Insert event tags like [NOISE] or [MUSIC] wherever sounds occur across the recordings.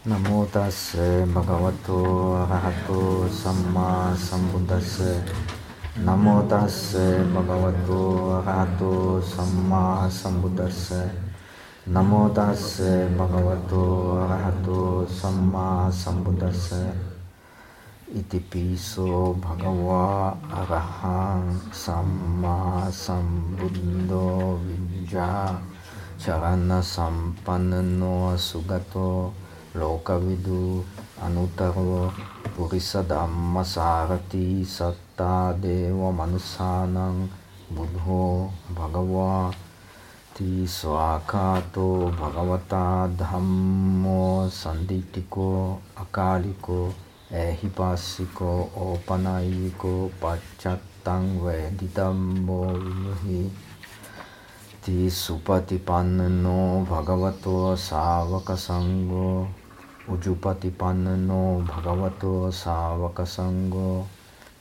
Namo tase bhagavato arahato samma sambuddhase. Namo tase bhagavato arahato samma sambuddhase. Namo tase bhagavato arahato samma sambuddhase. Iti piso bhagava arahang samma sambuddho vijja charana sampanno sugato lokavidu anutaro purisa dhamma sarati satta deva manusanang buddho bhagava ti swakato bhagavata dhammo sanditiko akaliko ehipasiko opanayiko pachattang vedidammo vimuhi ti उजुपतिपन्नो भगवतो सावकसङ्गो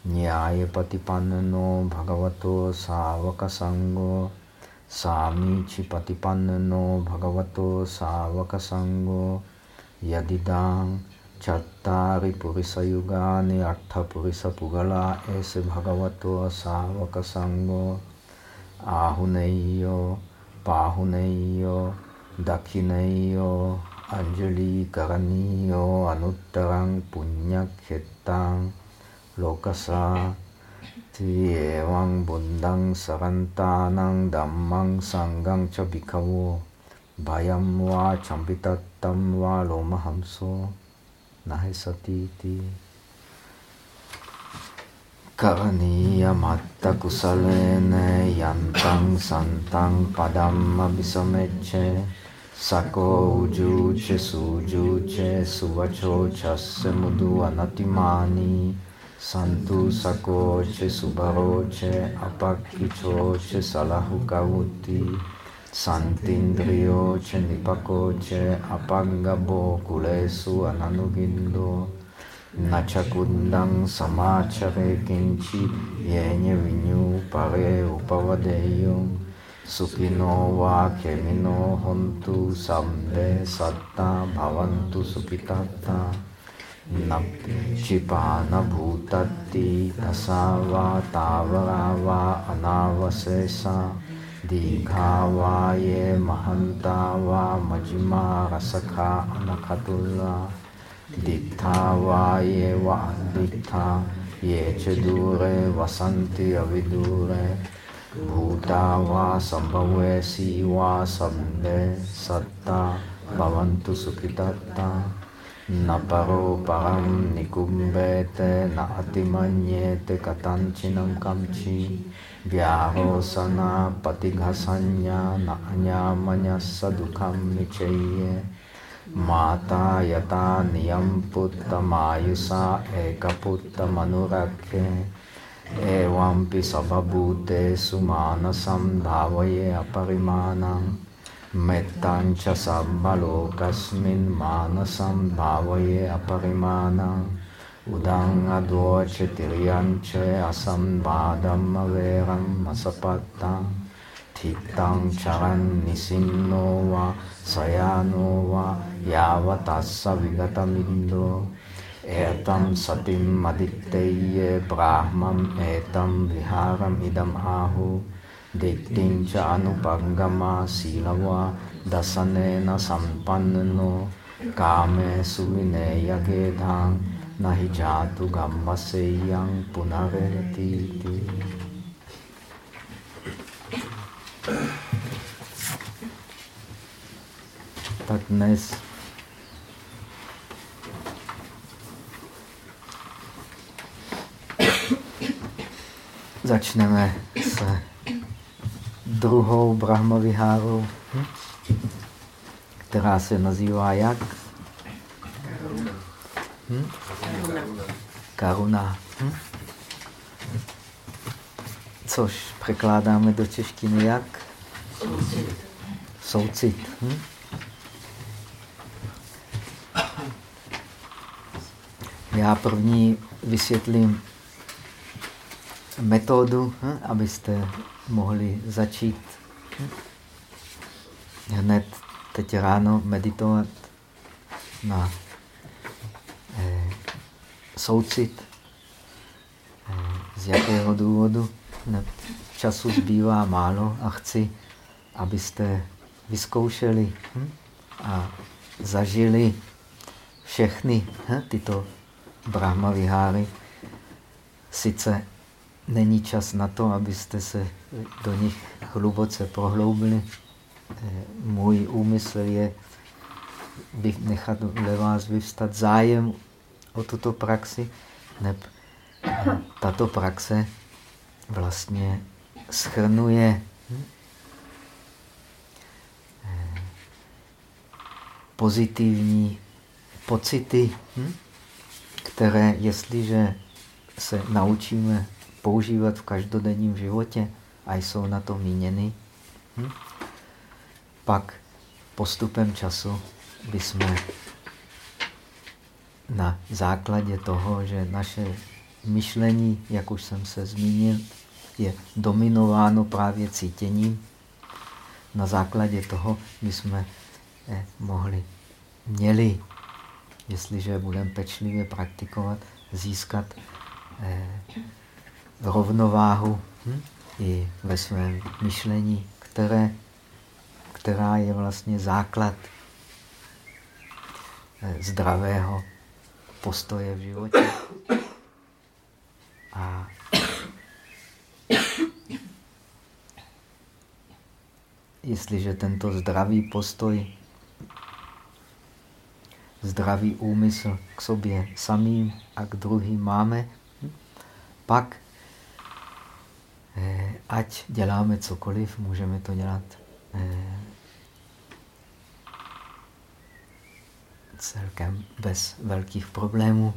न्यायपतिपन्नो भगवतो सावकसङ्गो सामीचिपतिपन्नो भगवतो सावकसङ्गो, यदिदां चत्तारि पुरुषयुगानि अट्ठपुरुषपुगला एष भगवतो सावकसङ्गो आहुनय्यो पाहुनय्यो दक्षिणय्यो yugani artha purisa pugala ese bhagavato savaka sangho Ahuneyo Pahuneyo Dakhineyo Anjali Karaniyo Anuttarang Punyakhetang Lokasa Ti. Evang Bundang Sarantanang Dhammang Sangang Cha Bhikkhavo Sako ujuche sujuche suvacho chasse mudu anatimani santu sakoche subaroche apakichoche salahukavuti santindrioche nipakoche apangabo kulesu ananugindo nachakundang samachare kinchi yenye vinyu pare upavadeyong Sukino va kemino hontu sambe satta bhavantu sukitata Chipana bhutatti tasava tavarava anavasesa Dikha ye mahanta va majima rasakha anakhatula Dittha ye va dittha ye chedure vasanti avidure Bhuta va sambhave siva sambe satta bhavantu sukhitatta na paro param nikumbete na atimanyete katanchinam kamchi vyahosana patighasanya na anyamanya sadukam nichaye mata yata niyam putta mayusa manurakhe Evampi sabhabhute sumanasam dhavaye aparimanam mettancha sabbalokasmin manasam dhavaye aparimanam udang advoce tiryanche asam badam averam masapattam Thitang charan nisinno va sayano va yavatassa vigatamindo एतम सतीम अदित्य ब्राह्मम् एतम विहारम इदम आहु दिक्तिं च अनुपङ्गमा शीलवा दशनेन काम कामे सुविनेयगेधां न हि जातु गम्भसेयं पुनरेतीति But nice. Začneme s druhou Brahmaviháru, hm? která se nazývá jak? Hm? Karuna. Hm? Což překládáme do češtiny jak? Soucit. Soucit. Hm? Já první vysvětlím metodu, hm, abyste mohli začít hm, hned teď ráno meditovat na soucit. Eh, z jakého důvodu? Času zbývá málo a chci, abyste vyzkoušeli hm? a zažili všechny hm? tyto Brahma viháry. Sice není čas na to, abyste se do nich hluboce prohloubili. Eh, můj úmysl je nechat ve vás vyvstat zájem o tuto praxi, neb tato praxe vlastně schrnuje eh, pozitivní pocity, hm, které, jestliže se naučíme používat v každodenním životě a jsou na to míněny, hm, pak postupem času bychom na základě toho, že naše myšlení, jak už jsem se zmínil, je dominováno právě cítěním, na základě toho bychom eh, mohli, měli, jestliže budeme pečlivě praktikovat, získat eh, rovnováhu hm, i ve svém myšlení, které, která je vlastně základ eh, zdravého postoje v životě. A jestliže tento zdravý postoj, zdravý úmysl k sobě samým a k druhým máme, pak eh, ať děláme cokoliv, můžeme to dělat eh, celkem bez velkých problémů.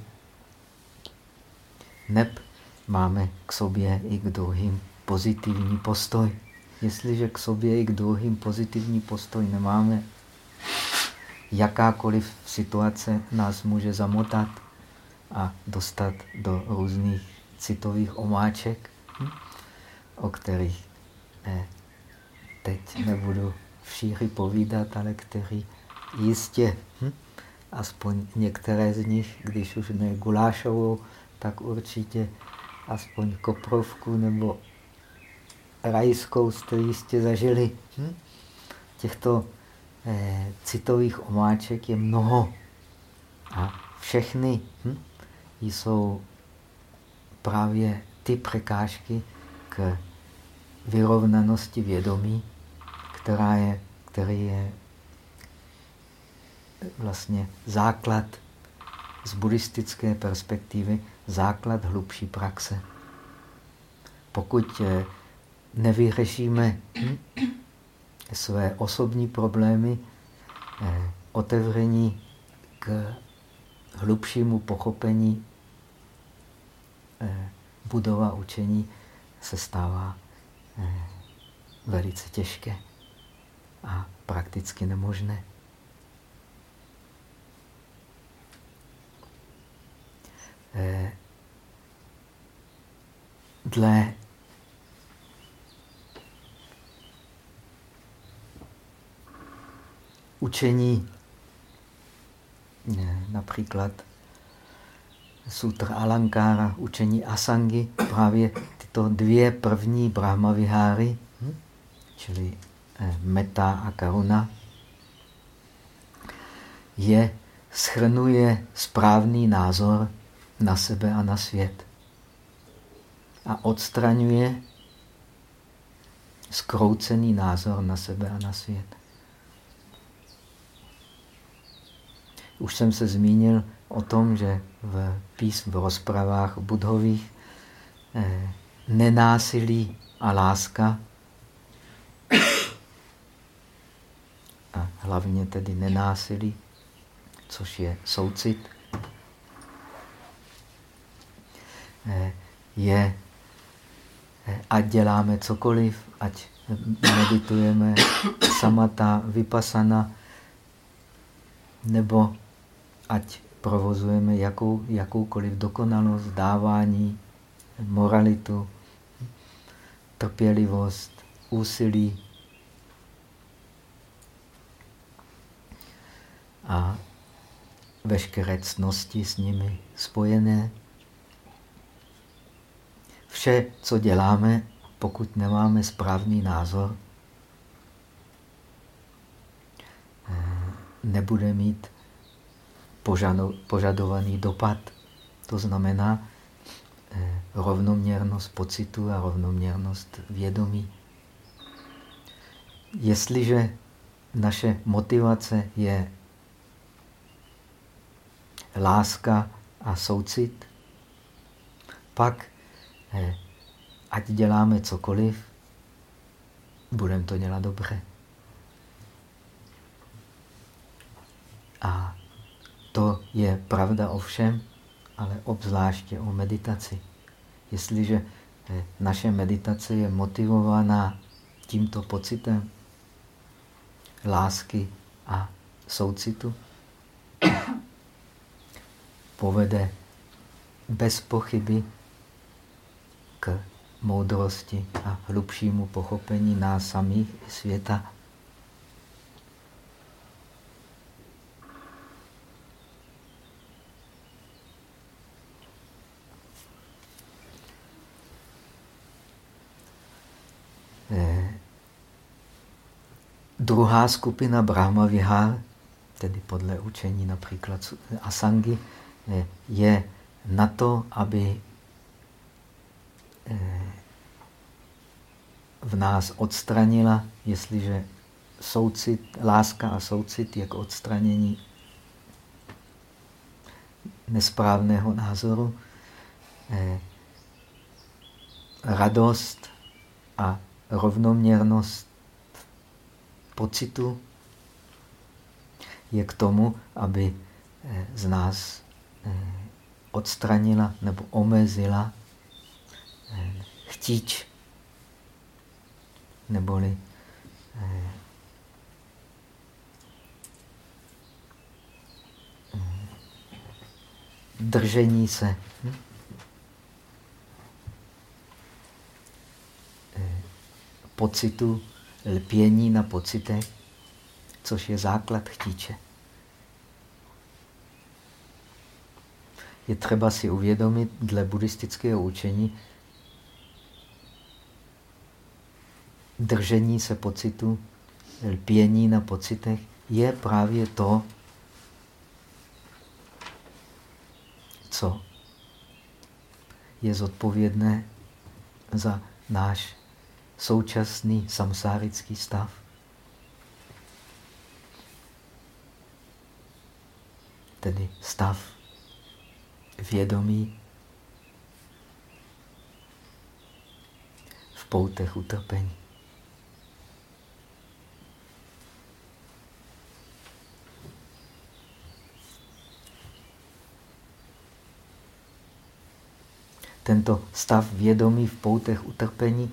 Neb máme k sobě i k druhým pozitivní postoj. Jestliže k sobě i k druhým pozitivní postoj nemáme, jakákoliv situace nás může zamotat a dostat do různých citových omáček, hm, o kterých ne, teď nebudu v šíři povídat, ale který jistě, hm, aspoň některé z nich, když už ne gulášovou, tak určitě aspoň koprovku nebo rajskou jste jistě zažili. Hm? Těchto eh, citových omáček je mnoho. A všechny hm, jsou právě ty překážky k vyrovnanosti vědomí, která je, který je vlastně základ z buddhistické perspektivy, základ hlubší praxe. Pokud eh, nevyřešíme své osobní problémy, eh, otevření k hlubšímu pochopení eh, budova učení se stává velice těžké a prakticky nemožné. Dle učení, například Sutra Alankára, učení Asangi, právě tyto dvě první Brahmaviháry, hm, čili eh, Meta a Karuna, je, schrnuje správný názor na sebe a na svět. A odstraňuje skroucený názor na sebe a na svět. Už jsem se zmínil o tom, že v písm, v rozpravách budhových eh, nenásilí a láska. A hlavně tedy nenásilí, což je soucit, eh, je, eh, ať děláme cokoliv, ať meditujeme samata, vypasana, nebo ať provozujeme jakou, jakoukoliv dokonalost, dávání, moralitu, trpělivost, úsilí. A veškeré cnosti s nimi spojené. vše, co děláme, pokud nemáme správný názor, nebude mít požadovaný dopad. To znamená rovnoměrnost pocitu a rovnoměrnost vědomí. Jestliže naše motivace je láska a soucit, pak eh, ať děláme cokoliv, budeme to dělat dobře. A to je pravda o všem, ale obzvláště o meditaci. Jestliže eh, naše meditace je motivovaná tímto pocitem lásky a soucitu, [COUGHS] povede bez pochyby k moudrosti a hlubšímu pochopení nás samých světa. Eh, druhá skupina Brahma Vihar, tedy podle učení například Asangi, je na to, aby eh, v nás odstranila, jestliže soucit, láska a soucit je k odstranění nesprávného názoru, eh, radost a rovnoměrnost pocitu je k tomu, aby eh, z nás eh, odstranila nebo omezila eh, chtíč neboli držení se. Hm? Pocitu, lpění na pocitech, což je základ chtíče. Je třeba si uvědomit dle buddhistického učení, držení se pocitu, lpění na pocitech, je právě to, co je zodpovědné za náš současný samsárický stav. Tedy stav vědomí v poutech utrpení. tento stav vědomí v poutech utrpení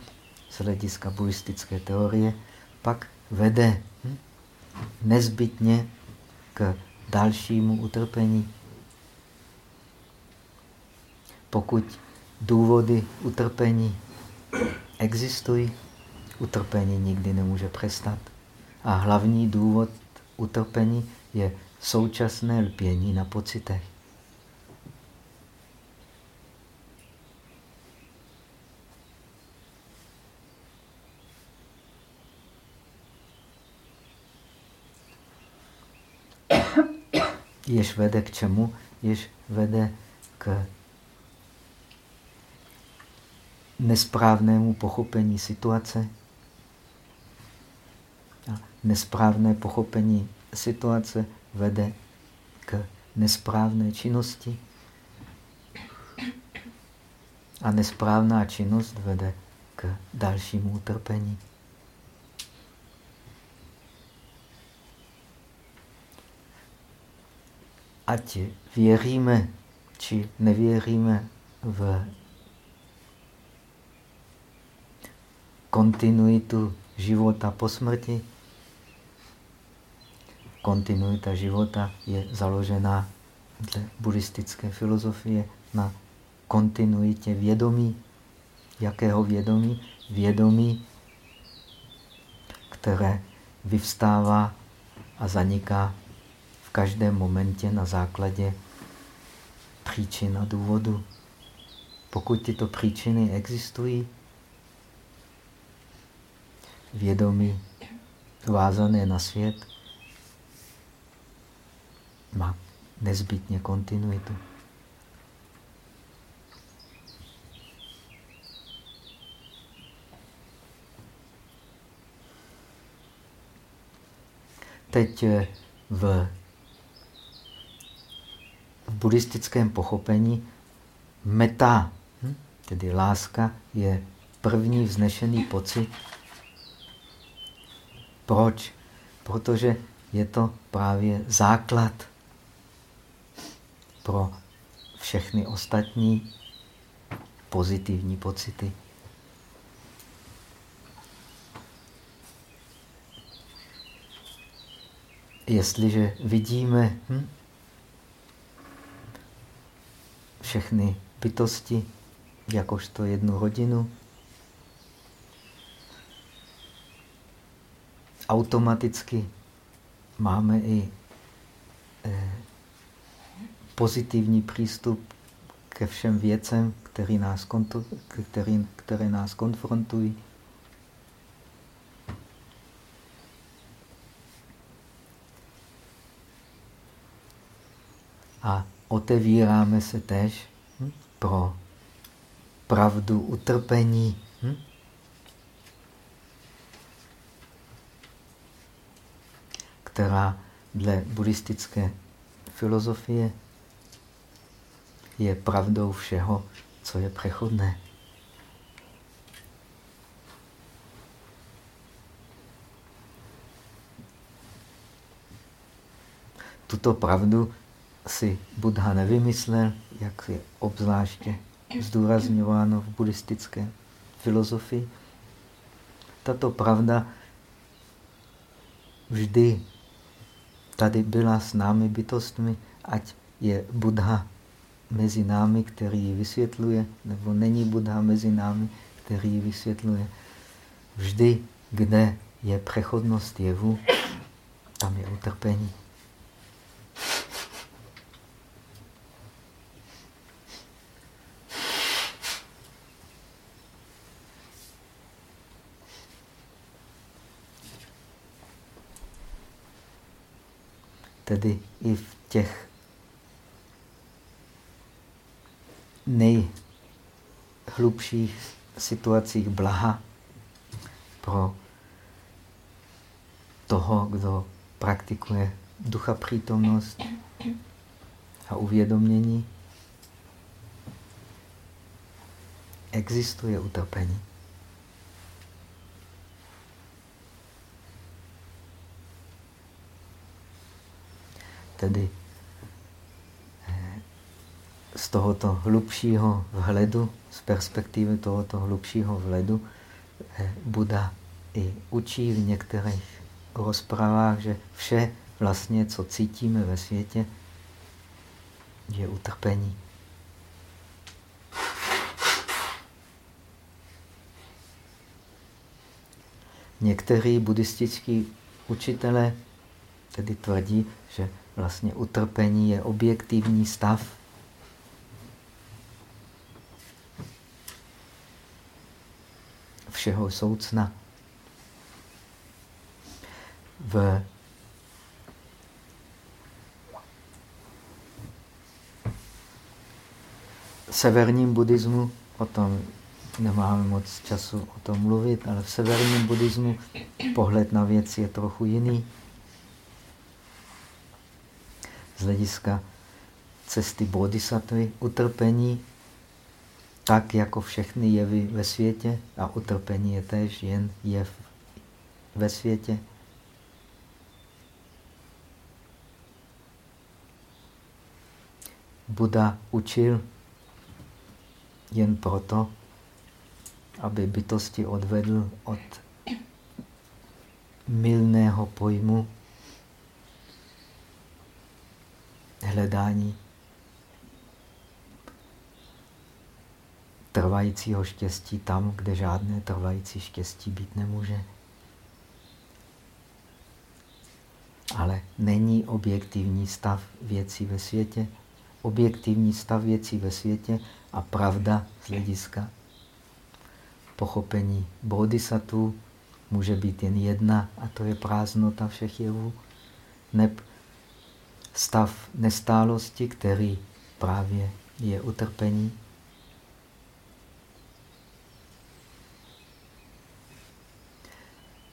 z hlediska buddhistické teorie pak vede hm, nezbytně k dalšímu utrpení. Pokud důvody utrpení existují, utrpení nikdy nemůže přestat. A hlavní důvod utrpení je současné lpění na pocitech. Jež vede k čemu? Jež vede k nesprávnému pochopení situace. A nesprávné pochopení situace vede k nesprávné činnosti. A nesprávná činnost vede k dalšímu utrpení. Ať věříme či nevěříme v kontinuitu života po smrti, kontinuita života je založená dle buddhistické filozofie na kontinuitě vědomí. Jakého vědomí? Vědomí, které vyvstává a zaniká každém momentě na základě příčin a důvodu. pokud tyto příčiny existují, vědomí vázané na svět má nezbytně kontinuitu. Teď eh, v, v buddhistickém pochopení meta, hm, tedy láska, je první vznešený pocit. Proč? Protože je to právě základ pro všechny ostatní pozitivní pocity. Jestliže vidíme hm, všechny bytosti jakožto jednu hodinu, automaticky máme i eh, pozitivní přístup ke všem věcem, který nás, který, které nás konfrontují. A otevíráme se též hm, pro pravdu utrpení. Hm? která dle buddhistické filozofie je pravdou všeho, co je přechodné. Tuto pravdu si Buddha nevymyslel, jak je obzvláště zdůrazňováno v buddhistické filozofii. Tato pravda vždy tady byla s námi bytostmi, ať je Buddha mezi námi, který ji vysvětluje, nebo není Buddha mezi námi, který ji vysvětluje. Vždy, kde je přechodnost jevu, tam je utrpení. Tedy i v těch nejhlubších situacích blaha pro toho, kdo praktikuje ducha přítomnost a uvědomění, existuje utrpení. Tedy z tohoto hlubšího vhledu, z perspektivy tohoto hlubšího vhledu, eh, Buda i učí v některých rozprávách, že vše vlastně, co cítíme ve světě, je utrpení. Někteří buddhističtí učitelé tedy tvrdí, že vlastně utrpení je objektivní stav všeho soucna. V severním buddhismu, o tom nemáme moc času o tom mluvit, ale v severním buddhismu pohled na věc je trochu jiný. Z hlediska cesty bodhisattvy utrpení tak jako všechny jevy ve světě a utrpení je též jen jev ve světě. Buda učil jen proto, aby bytosti odvedl od milného pojmu hledání trvajícího štěstí tam, kde žádné trvající štěstí být nemůže. Ale není objektivní stav věcí ve světě. Objektivní stav věcí ve světě A pravda z hlediska pochopení bodhisattva může být jen jedna, a to je prázdnota všech jevů. Stav nestálosti, který právě je utrpení.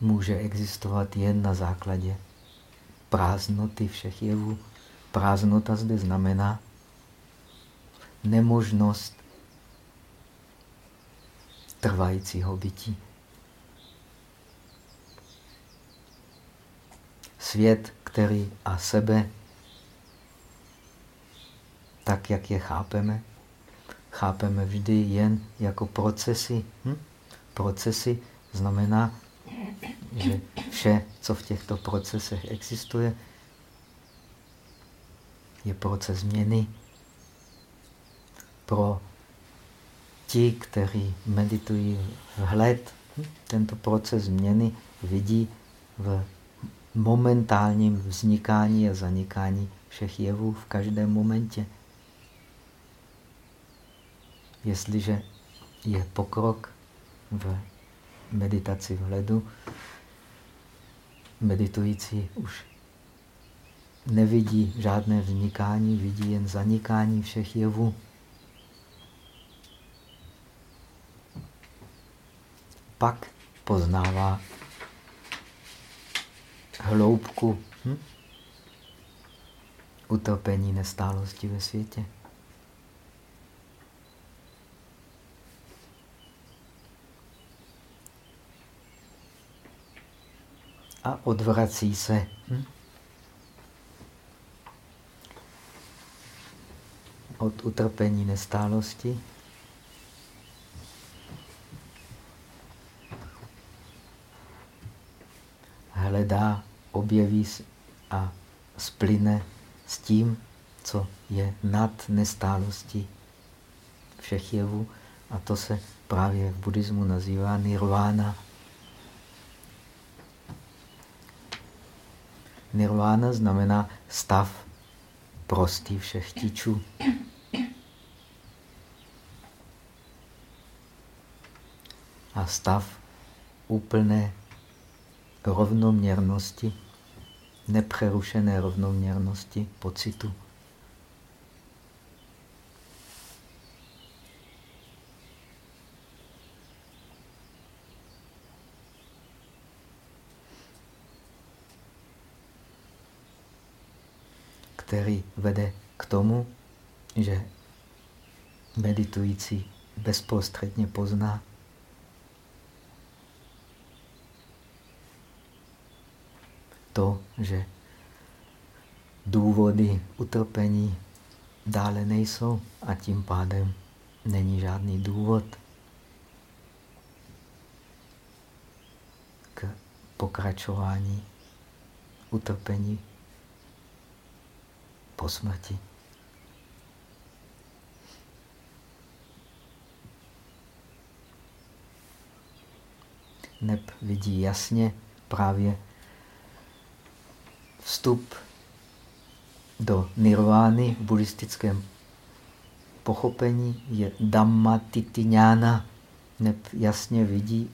Může existovat jen na základě prázdnoty všech jevů. Prázdnota zde znamená nemožnost trvajícího bytí. Svět, který a sebe, tak jak je chápeme, chápeme vždy jen jako procesy. Hm? Procesy znamená, že vše, co v těchto procesech existuje, je proces změny. Pro ti, kteří meditují vhled, tento proces změny vidí v momentálním vznikání a zanikání všech jevů v každém momentě. Jestliže je pokrok v meditaci vhledu, meditující už nevidí žádné vznikání, vidí jen zanikání všech jevů. Pak poznává hloubku hm? utrpení nestálosti ve světě. A odvrací se hm? od utrpení nestálosti hledá, objeví a splyne s tím, co je nad nestálostí všech jevů. A to se právě v buddhismu nazývá nirvana. Nirvana znamená stav prostý všech chtíčů. A stav úplné rovnoměrnosti, nepřerušené rovnoměrnosti pocitu. který vede k tomu, že meditující bezprostředně pozná to, že důvody utrpení dále nejsou a tím pádem není žádný důvod k pokračování utrpení po smrti. Neb vidí jasně právě vstup do nirvány v buddhistickém pochopení je Dhamma Titiňána, neb jasně vidí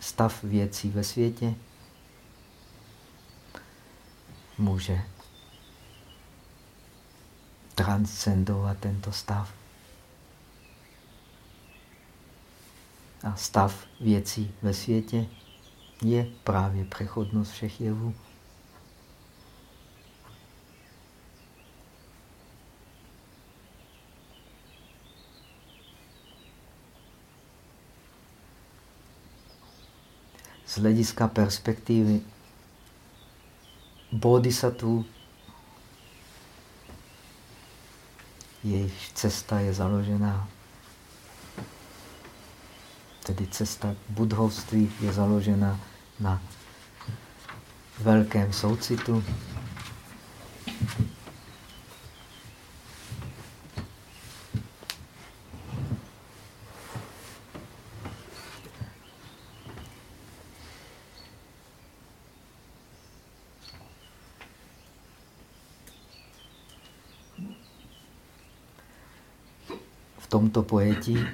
stav věcí ve světě. Může transcendovat tento stav. A stav věcí ve světě je právě přechodnost všech jevů. z hlediska perspektivy bodhisattva jejich cesta je založená, Tedy cesta budhovství je založena na velkém soucitu. V tomto pojetí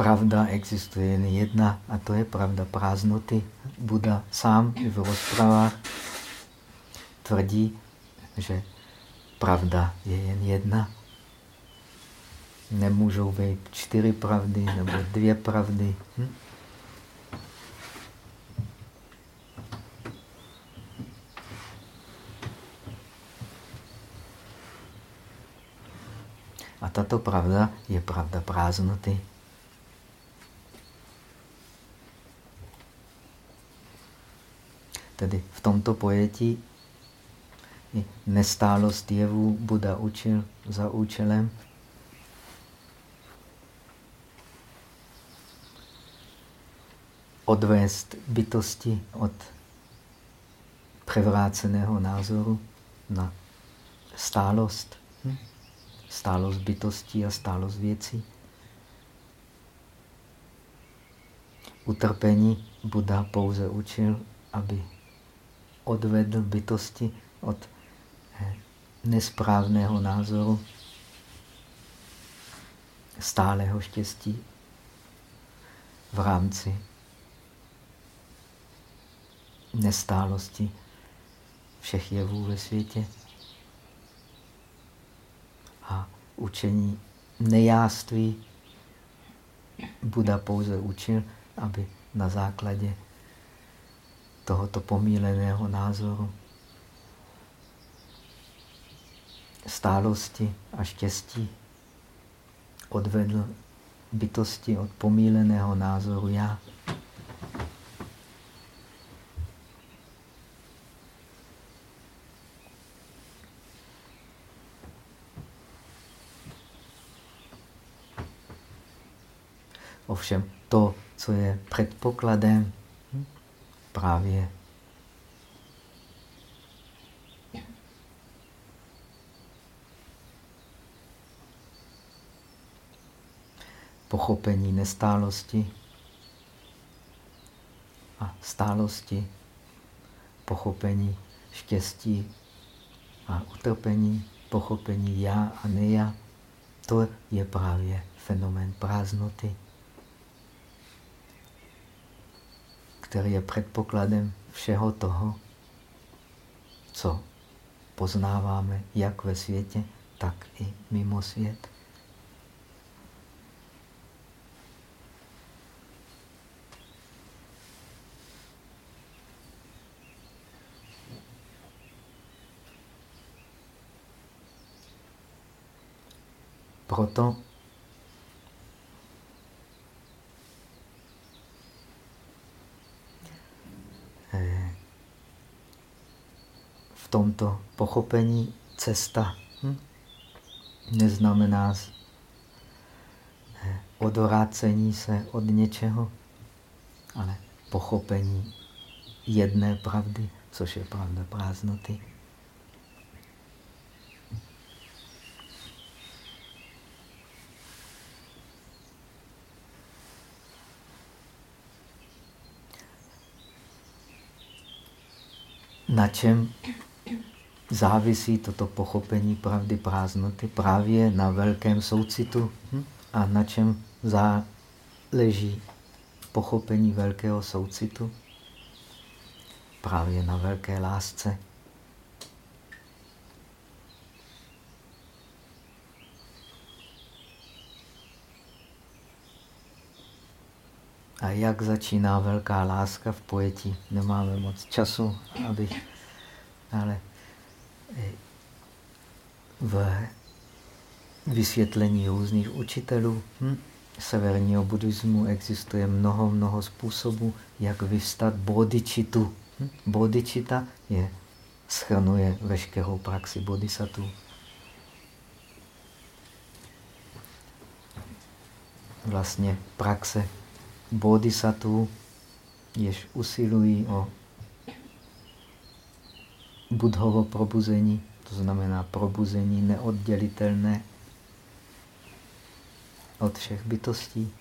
pravda existuje jen jedna a to je pravda prázdnoty. Buda sám v rozpravách tvrdí, že pravda je jen jedna. Nemůžou být čtyři pravdy nebo dvě pravdy. Hm? A tato pravda je pravda prázdnoty. Tedy v tomto pojetí nestálost jevu Buda učil za účelem odvést bytosti od převráceného názoru na stálost. Hm? Stálost bytostí a stálost věcí. Utrpení Buda pouze učil, aby odvedl bytosti od eh, nesprávného názoru, stálého štěstí v rámci nestálosti všech jevů ve světě a učení nejáství Buda pouze učil, aby na základě tohoto pomíleného názoru stálosti a štěstí odvedl bytosti od pomíleného názoru já. Ovšem to, co je předpokladem právě pochopení nestálosti a stálosti, pochopení štěstí a utrpení, pochopení já a neja, to je právě fenomén prázdnoty. Který je předpokladem všeho toho, co poznáváme jak ve světě, tak i mimo svět. Proto tomto pochopení cesta hm? neznamená odvrácení se od něčeho, ale pochopení jedné pravdy, což je pravda prázdnoty. Na čem závisí toto pochopení pravdy prázdnoty právě na velkém soucitu. Hm? A na čem záleží pochopení velkého soucitu? Právě na velké lásce. A jak začíná velká láska v pojetí? Nemáme moc času, abych... Ale v vysvětlení různých učitelů hm? severního buddhismu existuje mnoho, mnoho způsobů, jak vyvstat bodičitu. Hm? Bodičita je, schrnuje veškerou praxi bodhisattva. Vlastně praxe bodhisattva, jež usilují o budhovo probuzení, to znamená probuzení neoddělitelné od všech bytostí.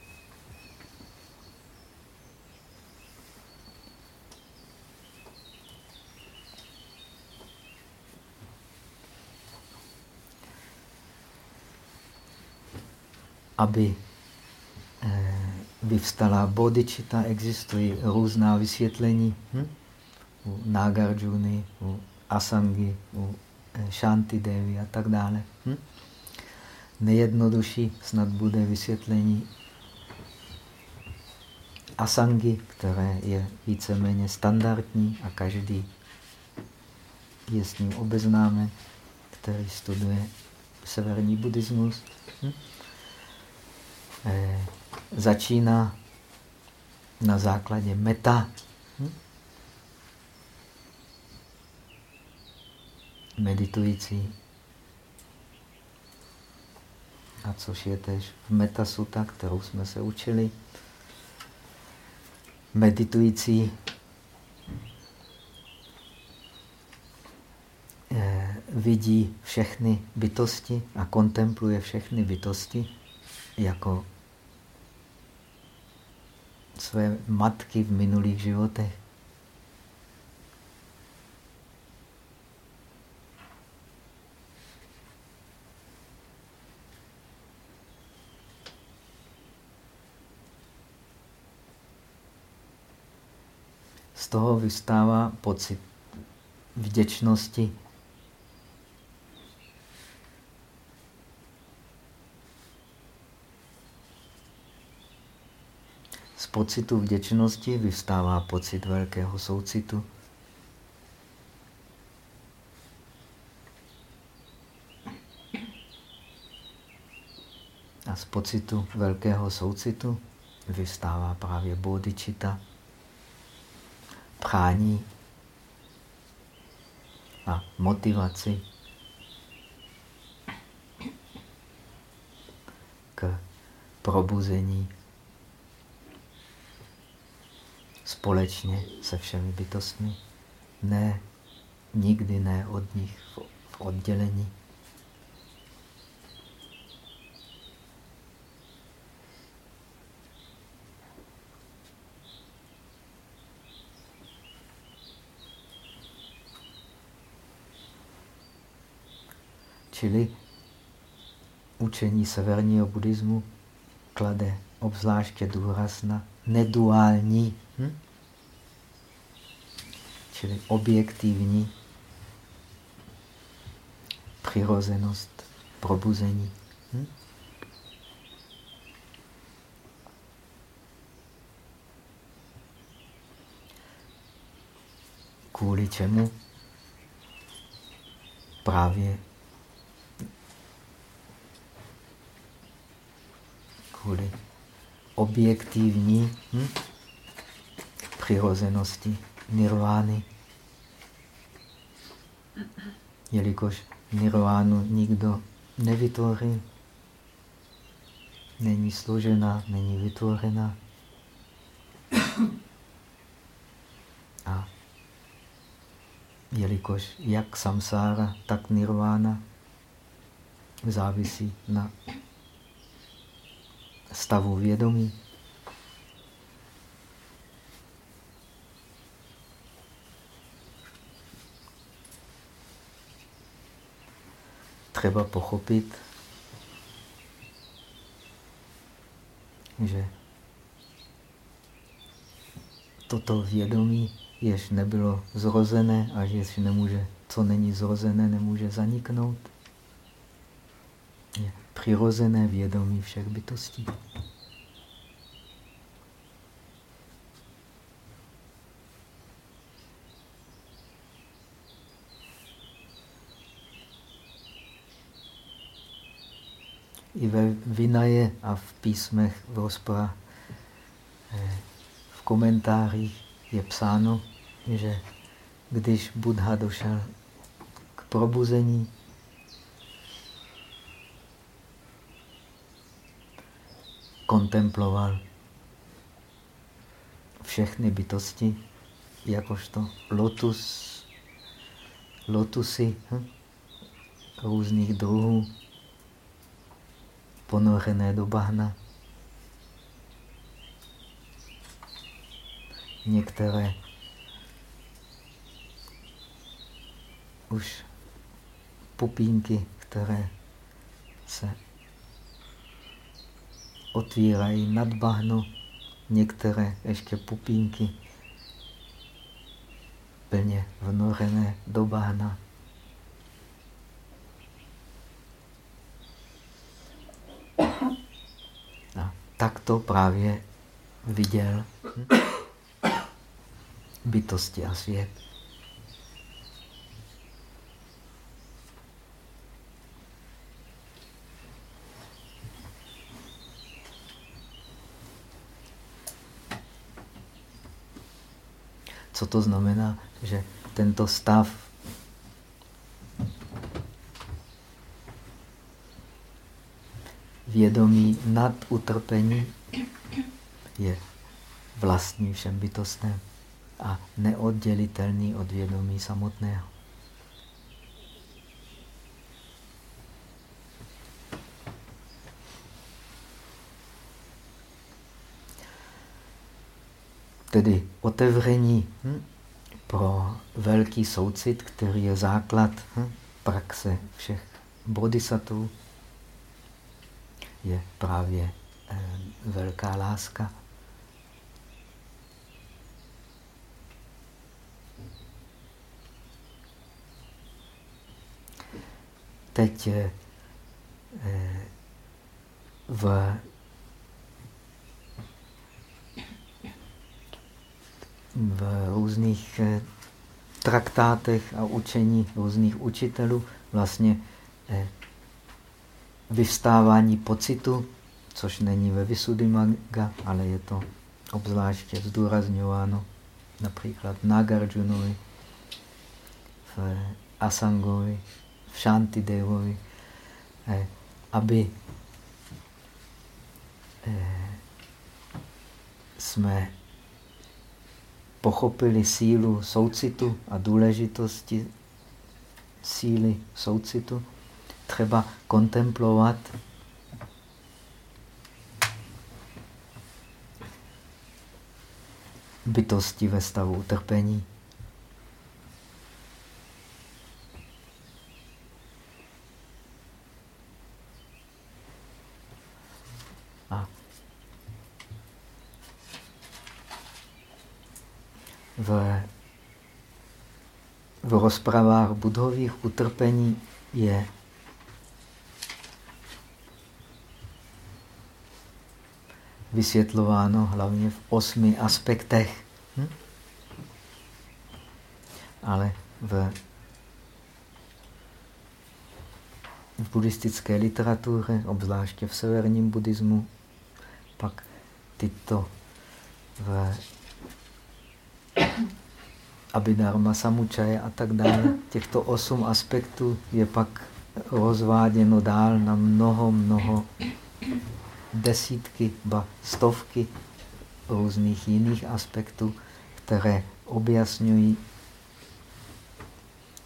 aby eh, vyvstala bodičita, existují různá vysvětlení. Hm? U Nagarjuna, u Asangi, u eh, Shanti Devi a tak dále. Hm? Nejjednodušší snad bude vysvětlení Asangi, které je víceméně standardní a každý je s ním obeznámen, který studuje severní buddhismus. Hm? Eh, začíná na základě meta. Meditující. A což je tež v metasuta, kterou jsme se učili. Meditující eh, vidí všechny bytosti a kontempluje všechny bytosti jako své matky v minulých životech. Z toho vystává pocit vděčnosti pocitu vděčnosti vyvstává pocit velkého soucitu. A z pocitu velkého soucitu vyvstává právě bodičita, prání a motivaci k probuzení společně se všemi bytostmi, ne, nikdy ne od nich v oddělení. Čili učení severního buddhismu klade obzvláště důraz na neduální Hm? Čili objektivní přirozenost probuzení. Hm? Kvůli čemu? Právě kvůli objektivní hm? přirozenosti nirvány. Jelikož nirvánu nikdo nevytvoří, není složena, není vytvořena. A jelikož jak samsára, tak nirvána závisí na stavu vědomí. třeba pochopit, že toto vědomí, jež nebylo zrozené a jež nemůže, co není zrozené, nemůže zaniknout, je přirozené vědomí všech bytostí. i ve Vinaje a v písmech v rozpora, eh, v komentářích je psáno, že když Buddha došel k probuzení, kontemploval všechny bytosti, jakožto lotus, lotusy hm? různých druhů ponořené do bahna. Některé už pupínky, které se otvírají nad bahno, některé ještě pupínky plně vnorené do bahna. A tak to právě viděl bytosti a svět. To znamená? Že tento stav vědomí nad utrpení je vlastní všem bytostem a neoddělitelný od vědomí samotného. Tedy otevření hm, pro velký soucit, který je základ hm, praxe všech bodhisattvů, je právě eh, velká láska. Teď eh, v v různých eh, traktátech a učení různých učitelů vlastně eh, vyvstávání pocitu, což není ve Visuddhimagga, ale je to obzvláště zdůrazňováno například v Nagarjunovi, v Asangovi, v Shantidevovi, eh, aby jsme pochopili sílu soucitu a důležitosti síly soucitu, třeba kontemplovat bytosti ve stavu utrpení. v, v rozpravách budových utrpení je vysvětlováno hlavně v osmi aspektech. Hm? Ale v, v buddhistické literatuře, obzvláště v severním buddhismu, pak tyto v Abhidharma, Samučaje a tak dále. Těchto osm aspektů je pak rozváděno dál na mnoho, mnoho desítky, ba stovky různých jiných aspektů, které objasňují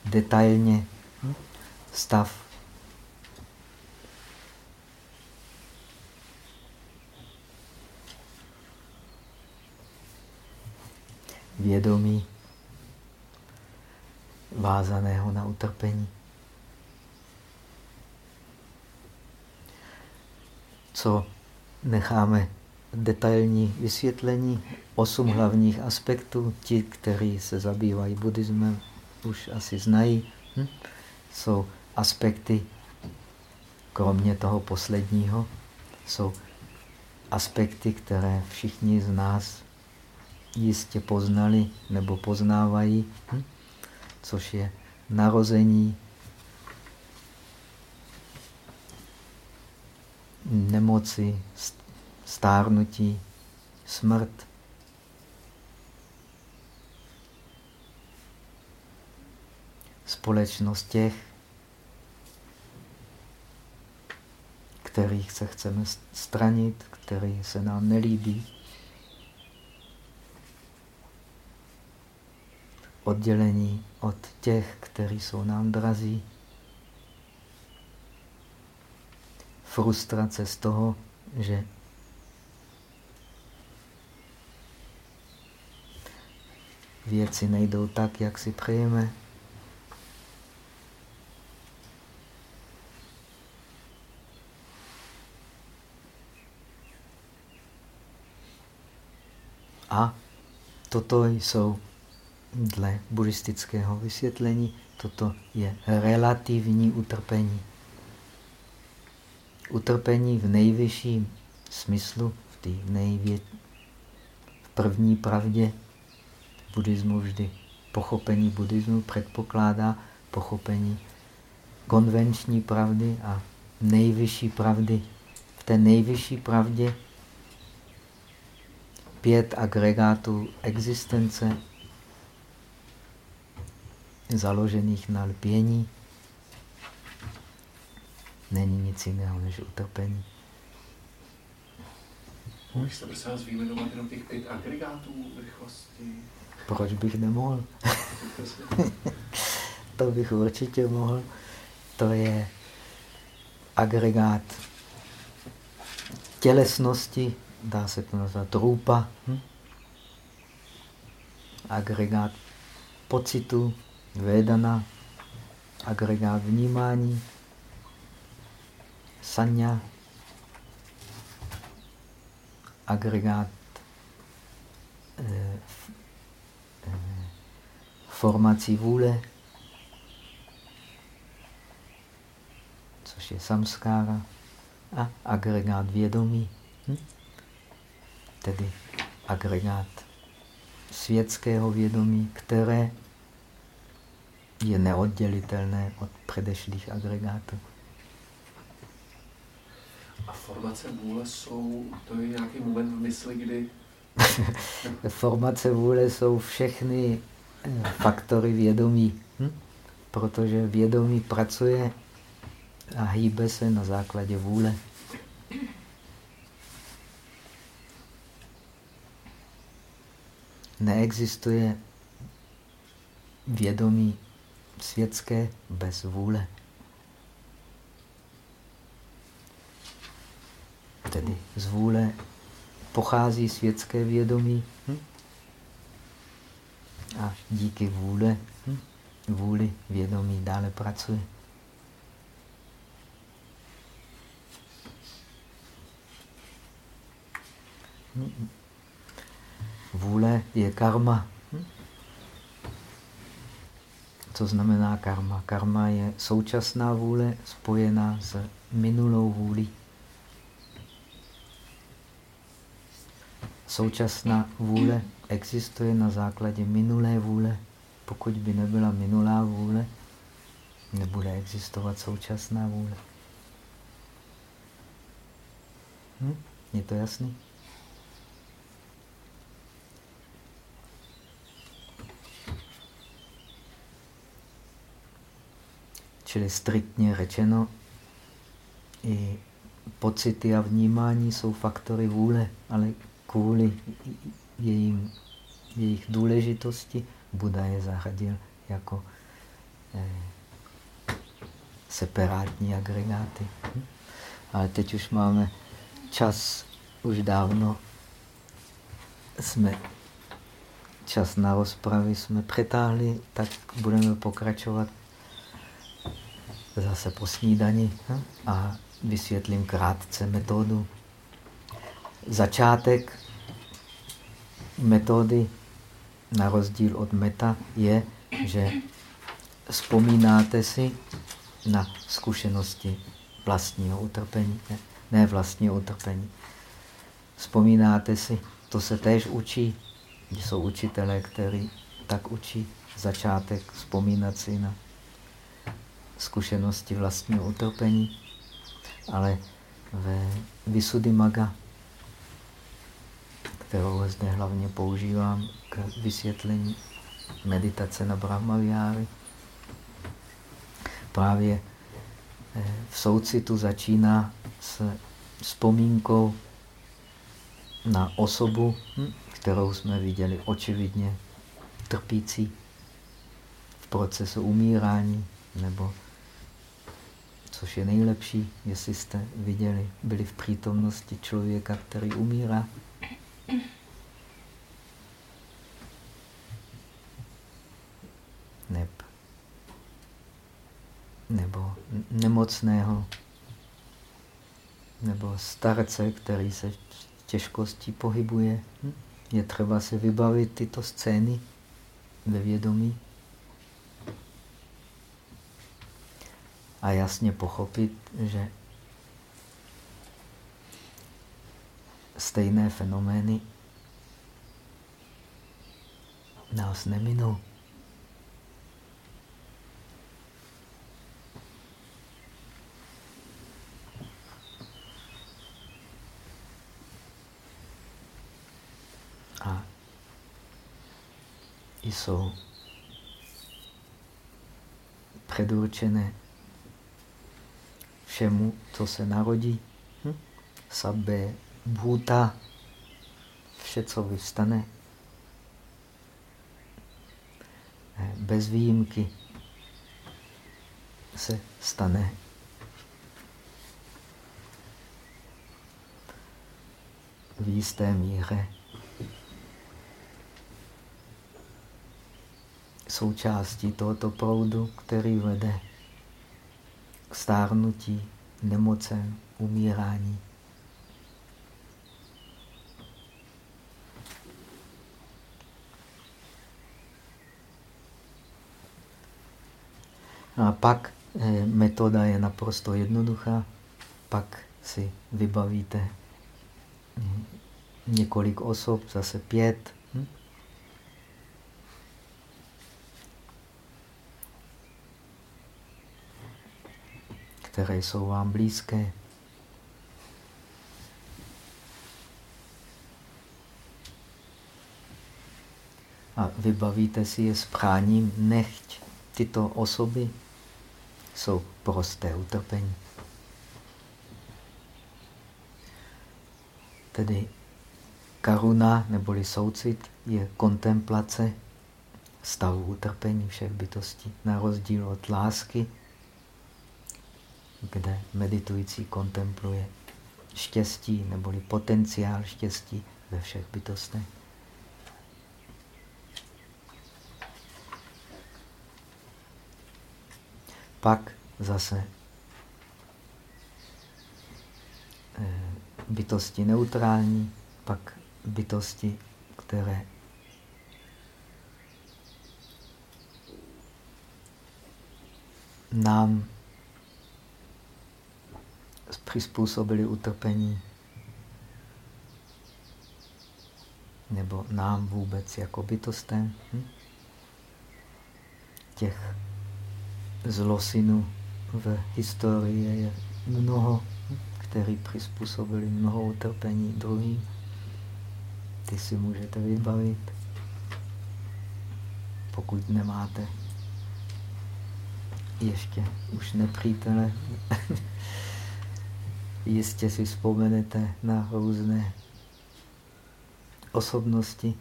detailně stav vědomí vázaného na utrpení. Co necháme detailní vysvětlení, osm hlavních aspektů, ti, kteří se zabývají buddhismem, už asi znají, hm? jsou aspekty, kromě toho posledního, jsou aspekty, které všichni z nás jistě poznali nebo poznávají, hm? Což je narození, nemoci, stárnutí, smrt. Společnost těch, kterých se chceme stranit, který se nám nelíbí. Oddělení od těch, kteří jsou nám drazí. Frustrace z toho, že věci nejdou tak, jak si přejeme. A toto jsou dle buddhistického vysvětlení, toto je relativní utrpení. Utrpení v nejvyšším smyslu, v té nejvě... v první pravdě buddhismu vždy pochopení buddhismu předpokládá pochopení konvenční pravdy a nejvyšší pravdy. V té nejvyšší pravdě pět agregátů existence založených na lpění není nic jiného než utrpení. Můžeš se prosím vás vyjmenovat jenom těch pět agregátů rychlosti? Proč bych nemohl? [LAUGHS] to bych určitě mohl. To je agregát tělesnosti, dá se to nazvat rupa, hm? agregát pocitu, vedana, agregát vnímání, sanya, agregát eh, eh, formací vůle, což je samskára, a agregát vědomí, hm? tedy agregát světského vědomí, které je neoddělitelné od předešlých agregátů. A formace vůle jsou, to je nějaký moment v mysli, kdy... [LAUGHS] formace vůle jsou všechny eh, faktory vědomí, hm? protože vědomí pracuje a hýbe se na základě vůle. Neexistuje vědomí světské bez vůle. Tedy z vůle pochází světské vědomí hm? a díky vůle, hm? vůli vědomí dále pracuje. Vůle je karma. Co znamená karma? Karma je současná vůle spojená s minulou vůlí. Současná vůle existuje na základě minulé vůle. Pokud by nebyla minulá vůle, nebude existovat současná vůle. Hm? Je to jasný? Čili striktně řečeno, i pocity a vnímání jsou faktory vůle, ale kvůli jejím, jejich důležitosti Buda je zařadil jako eh, separátní agregáty. Ale teď už máme čas, už dávno jsme čas na rozpravy jsme přetáhli, tak budeme pokračovat zase po snídani hm? a vysvětlím krátce metodu. Začátek metody, na rozdíl od meta, je, že vzpomínáte si na zkušenosti vlastního utrpení, ne, ne vlastního utrpení. Vzpomínáte si, to se též učí, jsou učitelé, kteří tak učí začátek vzpomínat si na zkušenosti vlastního utrpení, ale ve Maga, kterou zde hlavně používám k vysvětlení meditace na Brahmaviáry, právě eh, v soucitu začíná s vzpomínkou na osobu, hm, kterou jsme viděli očividně trpící v procesu umírání nebo což je nejlepší, jestli jste viděli, byli v přítomnosti člověka, který umírá. Neb, nebo nemocného, nebo starce, který se těžkostí pohybuje. Hm? je třeba si vybavit tyto scény ve vědomí a jasně pochopit, že stejné fenomény nás neminou. A jsou předurčené všemu, co se narodí. Hm? Sabbe, bhuta, vše, co vyvstane. Eh, bez výjimky se stane v jisté míře součástí tohoto proudu, který vede stárnutí, nemocem, umírání. A pak eh, metoda je naprosto jednoduchá. Pak si vybavíte eh, několik osob, zase pět. Hm? Které jsou vám blízké. A vybavíte si je s práním, nechť tyto osoby jsou prosté utrpení. Tedy karuna neboli soucit je kontemplace stavu utrpení všech bytostí, na rozdíl od lásky, kde meditující kontempluje štěstí neboli potenciál štěstí ve všech bytostech. Pak zase eh, bytosti neutrální, pak bytosti, které nám přizpůsobili utrpení, nebo nám vůbec jako bytostem. Hm? Těch zlosinů v historii je mnoho, který přizpůsobili mnoho utrpení druhým. Ty si můžete vybavit, pokud nemáte ještě už nepřítele. [LAUGHS] Jistě si vzpomenete na různé osobnosti,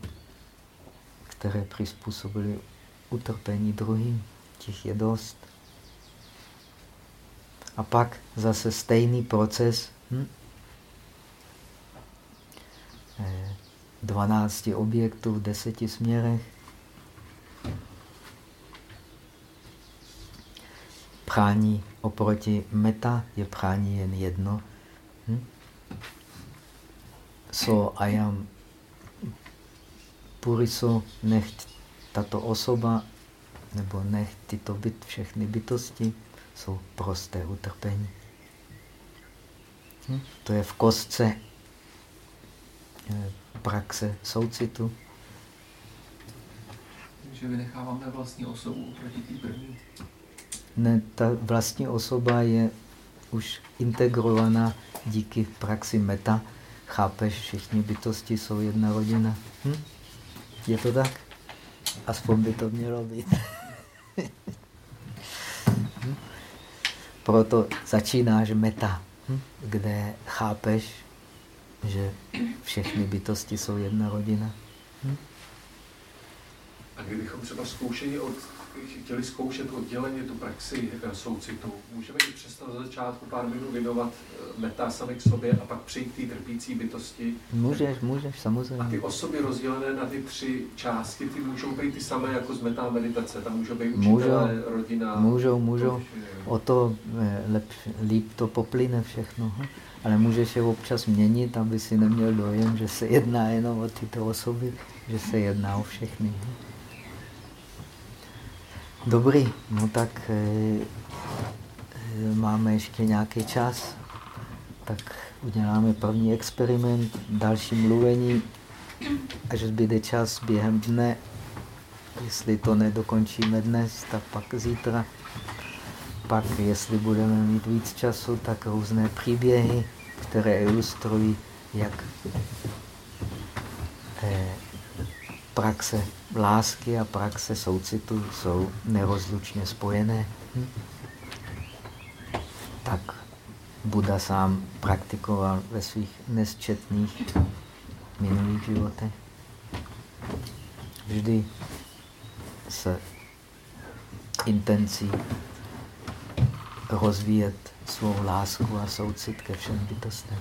které přizpůsobily utrpení druhým. Těch je dost. A pak zase stejný proces hm? 12 eh, objektů v deseti směrech. Prání oproti meta je prání jen jedno. So I am puriso, nechť tato osoba, nebo nech tyto byt, všechny bytosti jsou prosté utrpení. Hm? To je v kostce eh, praxe soucitu. Že vynecháváme vlastní osobu proti té první. Ne, ta vlastní osoba je už integrovaná díky praxi meta. Chápeš, všichni bytosti jsou jedna rodina. Hm? Je to tak? Aspoň by to mělo být. [LAUGHS] hm? Proto začínáš meta, hm? kde chápeš, že všechny bytosti jsou jedna rodina. Hm? A kdybychom třeba zkoušeli od chtěli zkoušet odděleně tu praxi eh, soucitu, můžeme i přestat na začátku pár minut věnovat eh, meta sami k sobě a pak přejít k té trpící bytosti. Můžeš, můžeš, samozřejmě. A ty osoby rozdělené na ty tři části, ty můžou být ty samé jako z meta meditace, tam můžou být učitelé, můžou, rodina. Můžou, můžou. O to eh, lepš, líp to poplyne všechno. Ale můžeš je občas měnit, aby si neměl dojem, že se jedná jenom o tyto osoby, že se jedná o všechny. Dobrý, no tak e, máme ještě nějaký čas, tak uděláme první experiment, další mluvení, až zbyde čas během dne. Jestli to nedokončíme dnes, tak pak zítra. Pak, jestli budeme mít víc času, tak různé příběhy, které ilustrují, jak eh, praxe lásky a praxe soucitu jsou nerozlučně spojené. Tak Buda sám praktikoval ve svých nesčetných minulých životech. Vždy s intencí rozvíjet svou lásku a soucit ke všem bytostem.